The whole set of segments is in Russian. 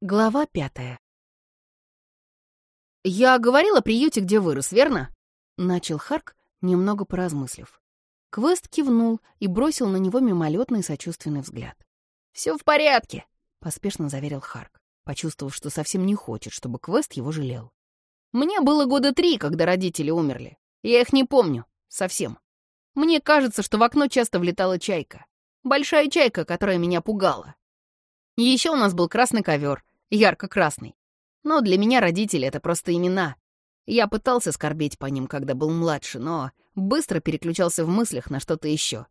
Глава пятая. «Я говорил о приюте, где вырос, верно?» — начал Харк, немного поразмыслив. Квест кивнул и бросил на него мимолетный сочувственный взгляд. «Все в порядке», — поспешно заверил Харк, почувствовав, что совсем не хочет, чтобы Квест его жалел. «Мне было года три, когда родители умерли. Я их не помню. Совсем. Мне кажется, что в окно часто влетала чайка. Большая чайка, которая меня пугала. Еще у нас был красный ковер, ярко-красный. Но для меня родители — это просто имена. Я пытался скорбеть по ним, когда был младше, но быстро переключался в мыслях на что-то еще.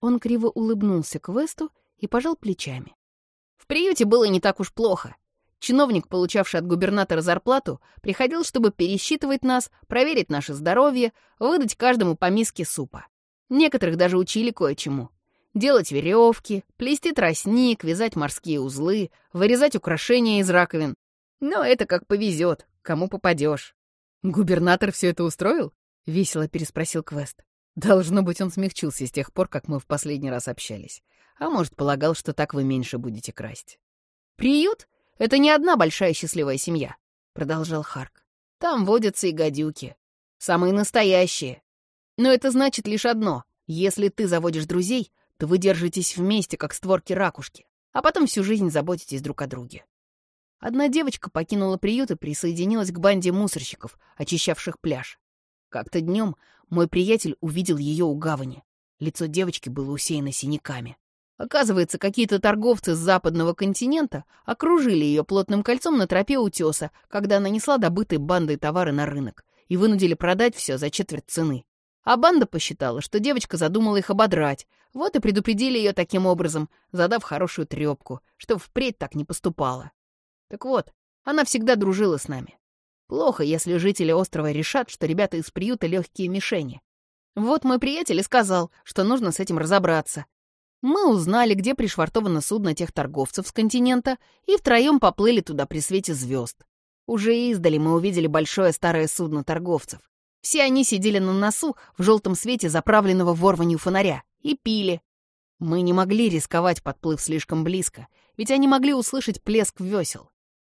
Он криво улыбнулся Квесту и пожал плечами. В приюте было не так уж плохо. Чиновник, получавший от губернатора зарплату, приходил, чтобы пересчитывать нас, проверить наше здоровье, выдать каждому по миске супа. Некоторых даже учили кое-чему. Делать веревки, плести тростник, вязать морские узлы, вырезать украшения из раковин. Но это как повезет, кому попадешь. «Губернатор все это устроил?» — весело переспросил Квест. Должно быть, он смягчился с тех пор, как мы в последний раз общались. А может, полагал, что так вы меньше будете красть. «Приют — это не одна большая счастливая семья», — продолжал Харк. «Там водятся и гадюки. Самые настоящие. Но это значит лишь одно. Если ты заводишь друзей, то вы держитесь вместе, как створки ракушки, а потом всю жизнь заботитесь друг о друге. Одна девочка покинула приют и присоединилась к банде мусорщиков, очищавших пляж. Как-то днем мой приятель увидел ее у гавани. Лицо девочки было усеяно синяками. Оказывается, какие-то торговцы с западного континента окружили ее плотным кольцом на тропе утеса, когда она несла добытые бандой товары на рынок, и вынудили продать все за четверть цены. А банда посчитала, что девочка задумала их ободрать, вот и предупредили ее таким образом, задав хорошую трепку, что впредь так не поступала. Так вот, она всегда дружила с нами. Плохо, если жители острова решат, что ребята из приюта легкие мишени. Вот мой приятель и сказал, что нужно с этим разобраться. Мы узнали, где пришвартовано судно тех торговцев с континента, и втроем поплыли туда при свете звезд. Уже издали мы увидели большое старое судно торговцев. Все они сидели на носу в желтом свете заправленного ворванью фонаря и пили. Мы не могли рисковать, подплыв слишком близко, ведь они могли услышать плеск весел.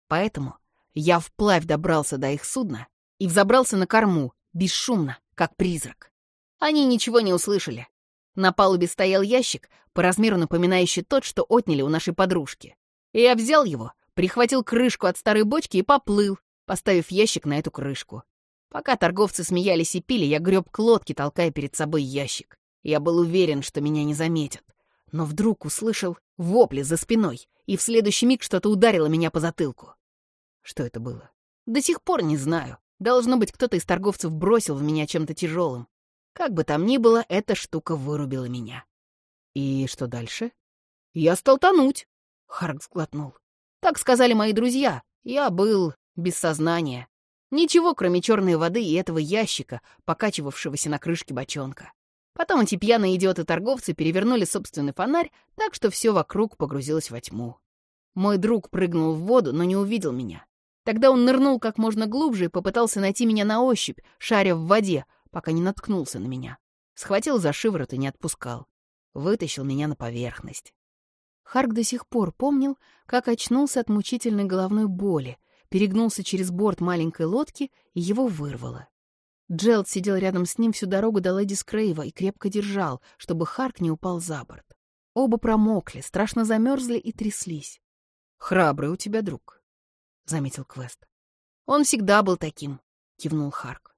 Поэтому я вплавь добрался до их судна и взобрался на корму, бесшумно, как призрак. Они ничего не услышали. На палубе стоял ящик, по размеру напоминающий тот, что отняли у нашей подружки. И я взял его, прихватил крышку от старой бочки и поплыл, поставив ящик на эту крышку. Пока торговцы смеялись и пили, я греб к лодке, толкая перед собой ящик. Я был уверен, что меня не заметят. Но вдруг услышал вопли за спиной, и в следующий миг что-то ударило меня по затылку. Что это было? До сих пор не знаю. Должно быть, кто-то из торговцев бросил в меня чем-то тяжелым. Как бы там ни было, эта штука вырубила меня. И что дальше? Я стал тонуть. Харк сглотнул. Так сказали мои друзья. Я был без сознания. Ничего, кроме черной воды и этого ящика, покачивавшегося на крышке бочонка. Потом эти пьяные идиоты-торговцы перевернули собственный фонарь, так что все вокруг погрузилось во тьму. Мой друг прыгнул в воду, но не увидел меня. Тогда он нырнул как можно глубже и попытался найти меня на ощупь, шаря в воде, пока не наткнулся на меня. Схватил за шиворот и не отпускал. Вытащил меня на поверхность. Харк до сих пор помнил, как очнулся от мучительной головной боли, перегнулся через борт маленькой лодки и его вырвало. Джелд сидел рядом с ним всю дорогу до Леди Скрейва и крепко держал, чтобы Харк не упал за борт. Оба промокли, страшно замерзли и тряслись. «Храбрый у тебя друг», — заметил Квест. «Он всегда был таким», — кивнул Харк.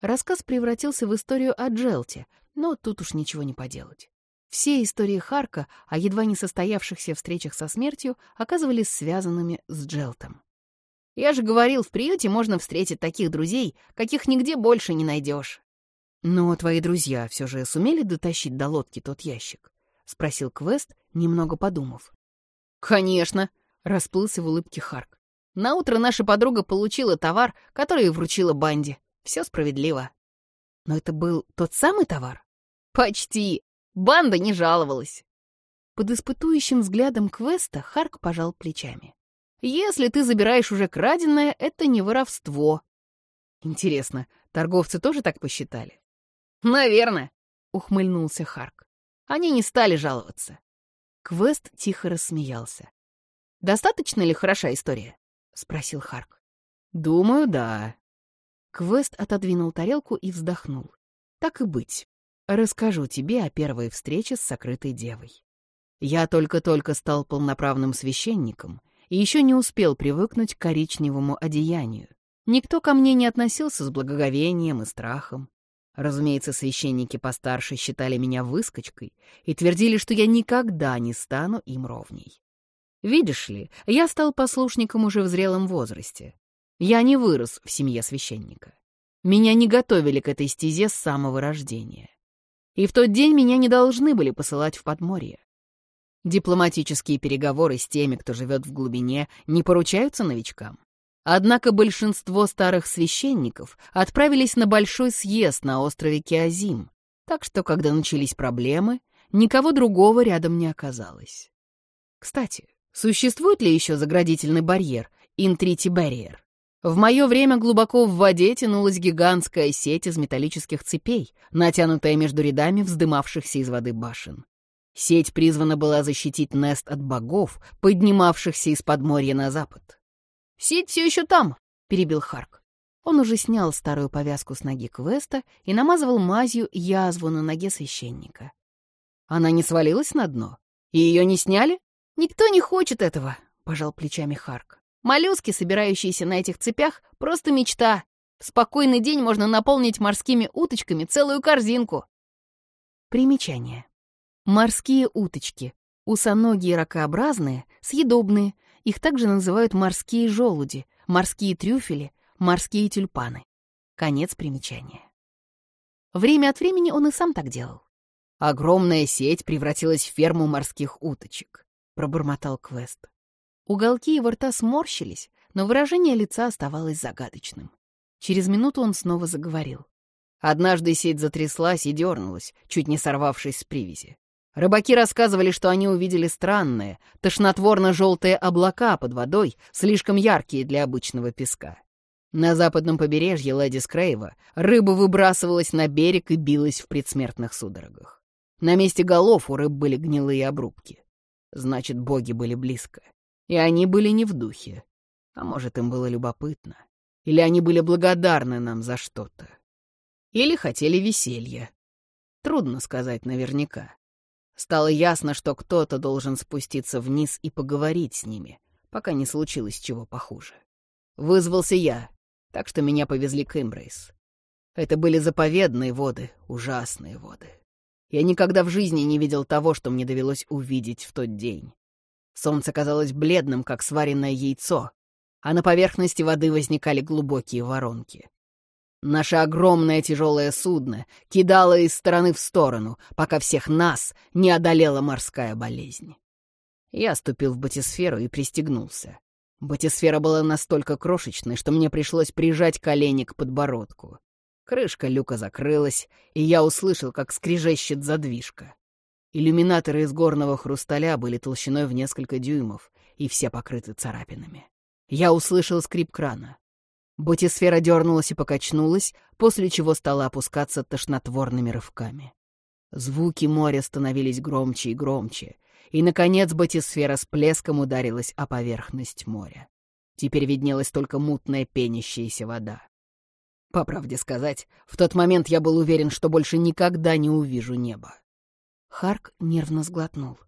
Рассказ превратился в историю о Джелте, но тут уж ничего не поделать. Все истории Харка о едва не состоявшихся встречах со смертью оказывались связанными с Джелтом. «Я же говорил, в приюте можно встретить таких друзей, каких нигде больше не найдешь. «Но твои друзья все же сумели дотащить до лодки тот ящик?» — спросил Квест, немного подумав. «Конечно!» — расплылся в улыбке Харк. Наутро наша подруга получила товар, который вручила банде. Все справедливо. Но это был тот самый товар? Почти. Банда не жаловалась. Под испытующим взглядом Квеста Харк пожал плечами. Если ты забираешь уже краденое, это не воровство. Интересно, торговцы тоже так посчитали? Наверное, ухмыльнулся Харк. Они не стали жаловаться. Квест тихо рассмеялся. Достаточно ли хороша история?» — спросил Харк. «Думаю, да». Квест отодвинул тарелку и вздохнул. «Так и быть. Расскажу тебе о первой встрече с сокрытой девой. Я только-только стал полноправным священником и еще не успел привыкнуть к коричневому одеянию. Никто ко мне не относился с благоговением и страхом. Разумеется, священники постарше считали меня выскочкой и твердили, что я никогда не стану им ровней. Видишь ли, я стал послушником уже в зрелом возрасте. Я не вырос в семье священника. Меня не готовили к этой стезе с самого рождения. И в тот день меня не должны были посылать в подморье. Дипломатические переговоры с теми, кто живет в глубине, не поручаются новичкам. Однако большинство старых священников отправились на большой съезд на острове Киазим, так что, когда начались проблемы, никого другого рядом не оказалось. Кстати, существует ли еще заградительный барьер, интрити-барьер? В мое время глубоко в воде тянулась гигантская сеть из металлических цепей, натянутая между рядами вздымавшихся из воды башен. Сеть призвана была защитить Нест от богов, поднимавшихся из-под моря на запад. «Сеть все еще там», — перебил Харк. Он уже снял старую повязку с ноги Квеста и намазывал мазью язву на ноге священника. Она не свалилась на дно? И ее не сняли? Никто не хочет этого, — пожал плечами Харк. Моллюски, собирающиеся на этих цепях, просто мечта. В спокойный день можно наполнить морскими уточками целую корзинку. Примечание. Морские уточки. Усоногие ракообразные, съедобные, их также называют морские желуди, морские трюфели, морские тюльпаны. Конец примечания. Время от времени он и сам так делал. «Огромная сеть превратилась в ферму морских уточек», — пробормотал Квест. Уголки его рта сморщились, но выражение лица оставалось загадочным. Через минуту он снова заговорил. Однажды сеть затряслась и дернулась, чуть не сорвавшись с привязи. Рыбаки рассказывали, что они увидели странные, тошнотворно-желтые облака под водой, слишком яркие для обычного песка. На западном побережье Леди Скрейва рыба выбрасывалась на берег и билась в предсмертных судорогах. На месте голов у рыб были гнилые обрубки. Значит, боги были близко. И они были не в духе. А может, им было любопытно. Или они были благодарны нам за что-то. Или хотели веселья. Трудно сказать наверняка. Стало ясно, что кто-то должен спуститься вниз и поговорить с ними, пока не случилось чего похуже. Вызвался я, так что меня повезли к Эмбрейс. Это были заповедные воды, ужасные воды. Я никогда в жизни не видел того, что мне довелось увидеть в тот день. Солнце казалось бледным, как сваренное яйцо, а на поверхности воды возникали глубокие воронки. Наше огромное тяжелое судно кидало из стороны в сторону, пока всех нас не одолела морская болезнь. Я ступил в батисферу и пристегнулся. Батисфера была настолько крошечной, что мне пришлось прижать колени к подбородку. Крышка люка закрылась, и я услышал, как скрежещет задвижка. Иллюминаторы из горного хрусталя были толщиной в несколько дюймов, и все покрыты царапинами. Я услышал скрип крана. Бутисфера дернулась и покачнулась, после чего стала опускаться тошнотворными рывками. Звуки моря становились громче и громче, и, наконец, батисфера с плеском ударилась о поверхность моря. Теперь виднелась только мутная пенящаяся вода. По правде сказать, в тот момент я был уверен, что больше никогда не увижу неба. Харк нервно сглотнул.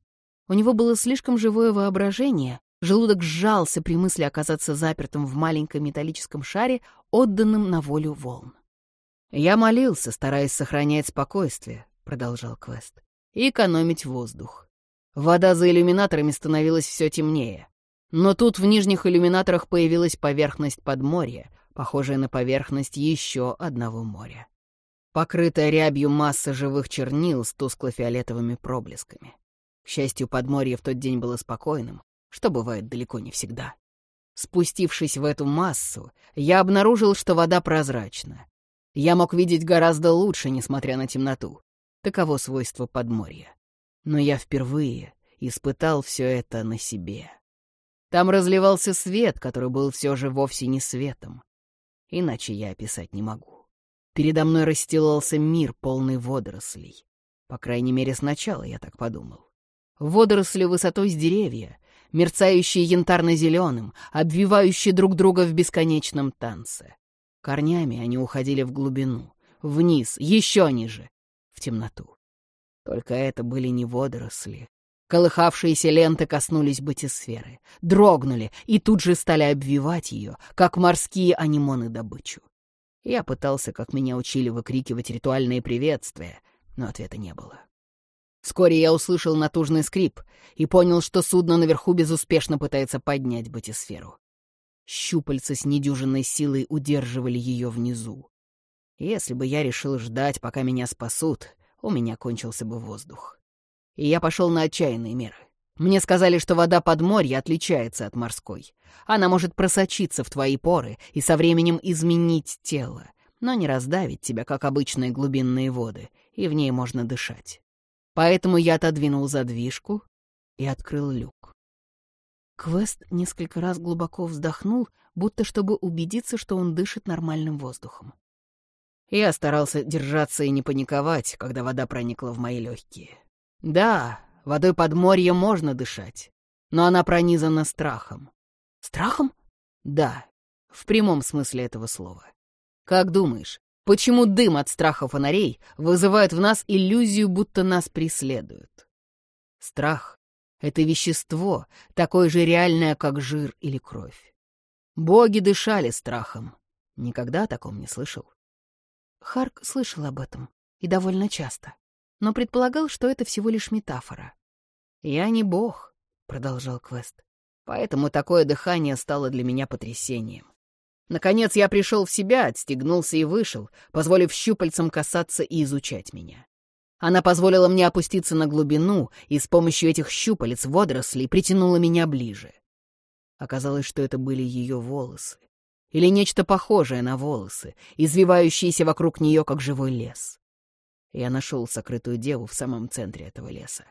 У него было слишком живое воображение, Желудок сжался при мысли оказаться запертым в маленьком металлическом шаре, отданном на волю волн. «Я молился, стараясь сохранять спокойствие», — продолжал Квест, — «и экономить воздух. Вода за иллюминаторами становилась все темнее. Но тут в нижних иллюминаторах появилась поверхность подморья, похожая на поверхность еще одного моря. Покрытая рябью масса живых чернил с тускло-фиолетовыми проблесками. К счастью, подморье в тот день было спокойным, что бывает далеко не всегда. Спустившись в эту массу, я обнаружил, что вода прозрачна. Я мог видеть гораздо лучше, несмотря на темноту. Таково свойство подморья. Но я впервые испытал все это на себе. Там разливался свет, который был все же вовсе не светом. Иначе я описать не могу. Передо мной расстилался мир, полный водорослей. По крайней мере, сначала я так подумал. Водоросли высотой с деревья, мерцающие янтарно-зеленым, обвивающие друг друга в бесконечном танце. Корнями они уходили в глубину, вниз, еще ниже, в темноту. Только это были не водоросли. Колыхавшиеся ленты коснулись бытисферы, дрогнули и тут же стали обвивать ее, как морские анимоны добычу. Я пытался, как меня учили, выкрикивать ритуальные приветствия, но ответа не было. Вскоре я услышал натужный скрип и понял, что судно наверху безуспешно пытается поднять батисферу. Щупальца с недюжинной силой удерживали ее внизу. Если бы я решил ждать, пока меня спасут, у меня кончился бы воздух. И я пошел на отчаянные меры. Мне сказали, что вода под подморья отличается от морской. Она может просочиться в твои поры и со временем изменить тело, но не раздавить тебя, как обычные глубинные воды, и в ней можно дышать. Поэтому я отодвинул задвижку и открыл люк. Квест несколько раз глубоко вздохнул, будто чтобы убедиться, что он дышит нормальным воздухом. Я старался держаться и не паниковать, когда вода проникла в мои легкие. Да, водой под подморья можно дышать, но она пронизана страхом. Страхом? Да, в прямом смысле этого слова. Как думаешь, Почему дым от страха фонарей вызывает в нас иллюзию, будто нас преследуют? Страх — это вещество, такое же реальное, как жир или кровь. Боги дышали страхом. Никогда о таком не слышал. Харк слышал об этом, и довольно часто, но предполагал, что это всего лишь метафора. «Я не бог», — продолжал Квест, «поэтому такое дыхание стало для меня потрясением. Наконец я пришел в себя, отстегнулся и вышел, позволив щупальцам касаться и изучать меня. Она позволила мне опуститься на глубину и с помощью этих щупалец водорослей притянула меня ближе. Оказалось, что это были ее волосы. Или нечто похожее на волосы, извивающиеся вокруг нее, как живой лес. Я нашел сокрытую деву в самом центре этого леса.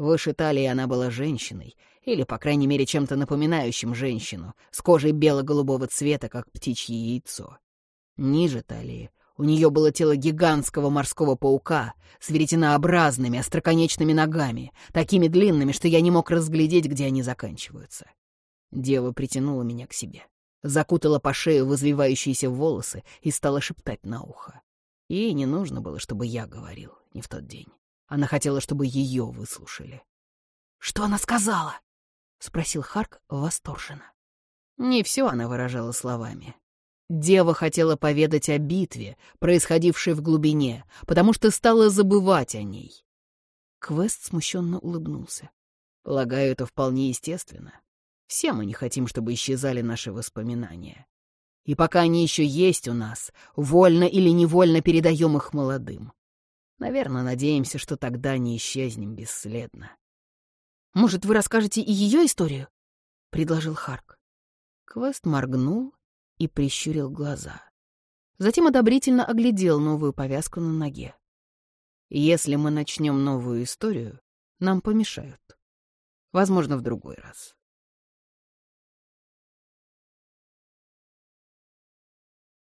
Выше талии она была женщиной, или, по крайней мере, чем-то напоминающим женщину, с кожей бело-голубого цвета, как птичье яйцо. Ниже талии у нее было тело гигантского морского паука с веретенообразными остроконечными ногами, такими длинными, что я не мог разглядеть, где они заканчиваются. Дева притянула меня к себе, закутала по шею в извивающиеся волосы и стала шептать на ухо. Ей не нужно было, чтобы я говорил, не в тот день. Она хотела, чтобы ее выслушали. «Что она сказала?» — спросил Харк восторженно. Не все она выражала словами. Дева хотела поведать о битве, происходившей в глубине, потому что стала забывать о ней. Квест смущенно улыбнулся. Полагаю, это вполне естественно. Все мы не хотим, чтобы исчезали наши воспоминания. И пока они еще есть у нас, вольно или невольно передаем их молодым. Наверное, надеемся, что тогда не исчезнем бесследно. «Может, вы расскажете и ее историю?» — предложил Харк. Квест моргнул и прищурил глаза. Затем одобрительно оглядел новую повязку на ноге. «Если мы начнем новую историю, нам помешают. Возможно, в другой раз».